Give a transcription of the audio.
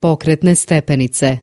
Pokretne stepenice.